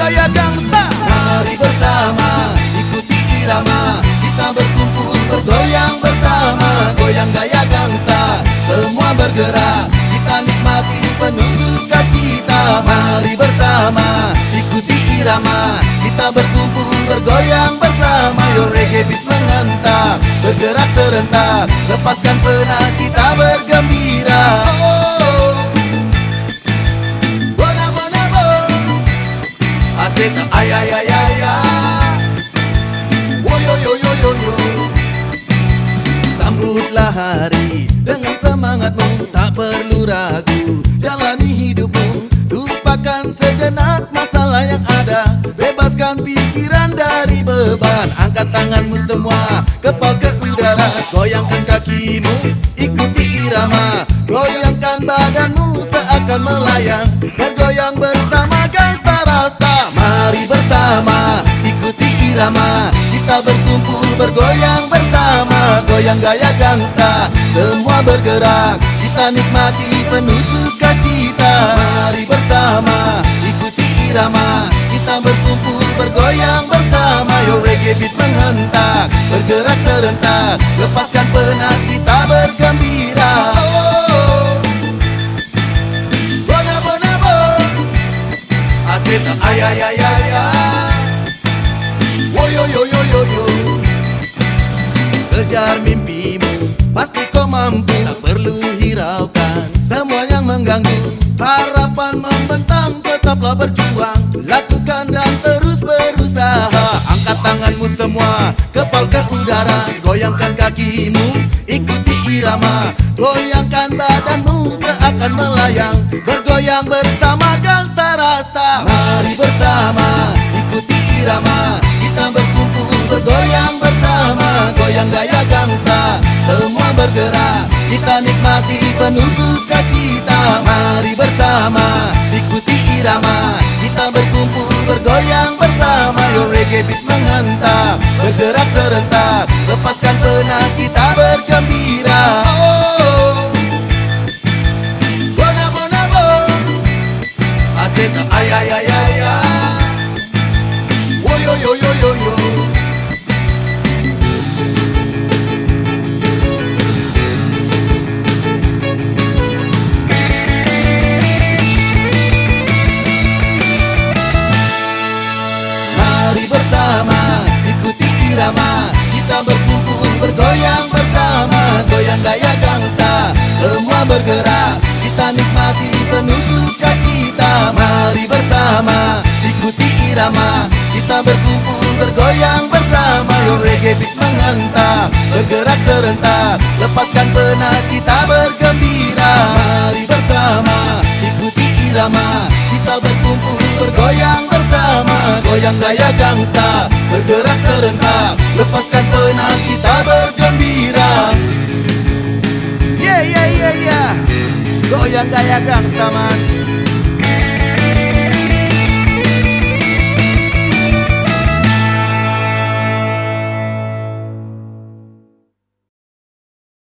gaya gangsta. Mari bersama ikuti irama. Kita berkumpul bergoyang bersama. Goyang gaya gangsta Semua bergerak. Kita nikmati penuh sukacita. Mari bersama ikuti irama. Kita berkumpul bergoyang bersama. Yo reggae beat menghantar Bergerak serentak. Lepaskan penat kita bergembira. oh. Asik ay ay ay ay ay. Yo yo yo yo yo Sambutlah hari dengan semangatmu Tak perlu ragu. Jalani hidupmu Lupakan sejenak masalah yang ada. Bebaskan pikiran dari beban Angkat tanganmu semua. Kepal ke udara Goyangkan kakimu Ikuti irama. Goyangkan badanmu seakan melayang. Bergoyang bersama gangsta rasta bergoyang bersama Goyang gaya gangsta. Semua bergerak Kita nikmati penuh sukacita. Mari bersama Ikuti irama. Kita berkumpul bergoyang bersama. Yo reggae beat menghentak Bergerak serentak. Lepaskan penat kita bergembira. Oh. Bona bona bo Asit ay ay Kejar mimpimu. Pasti kau mampu Tak perlu hiraukan. Semua yang mengganggu Harapan membentang. Tetaplah berjuang Lakukan dan terus berusaha. Angkat tanganmu semua Kepal ke udara. Goyangkan kakimu Ikuti irama. Goyangkan badanmu Seakan melayang. Bergoyang bersama bergerak Kita nikmati penuh sukacita. Mari bersama Ikuti irama Kita berkumpul bergoyang bersama. Yo reggae beat menghantar Bergerak serentak. Lepaskan penat kita bergembira. Oh. Bona bona bo Asit ay ay ay ay. Ay yo yo yo yo yo irama Kita berkumpul bergoyang bersama. Goyang gaya gangsta Semua bergerak. Kita nikmati penuh sukacita. Mari bersama ikuti irama. Kita berkumpul bergoyang bersama. Yo reggae beat menghantar Bergerak serentak. Lepaskan penat kita bergembira. Mari bersama ikuti irama. Kita berkumpul bergoyang bersama. Goyang gaya gangsta Bergerak serentak. Lepaskan penat kita bergembira. Yeah yeah yeah yeah. Goyang gaya gangsta man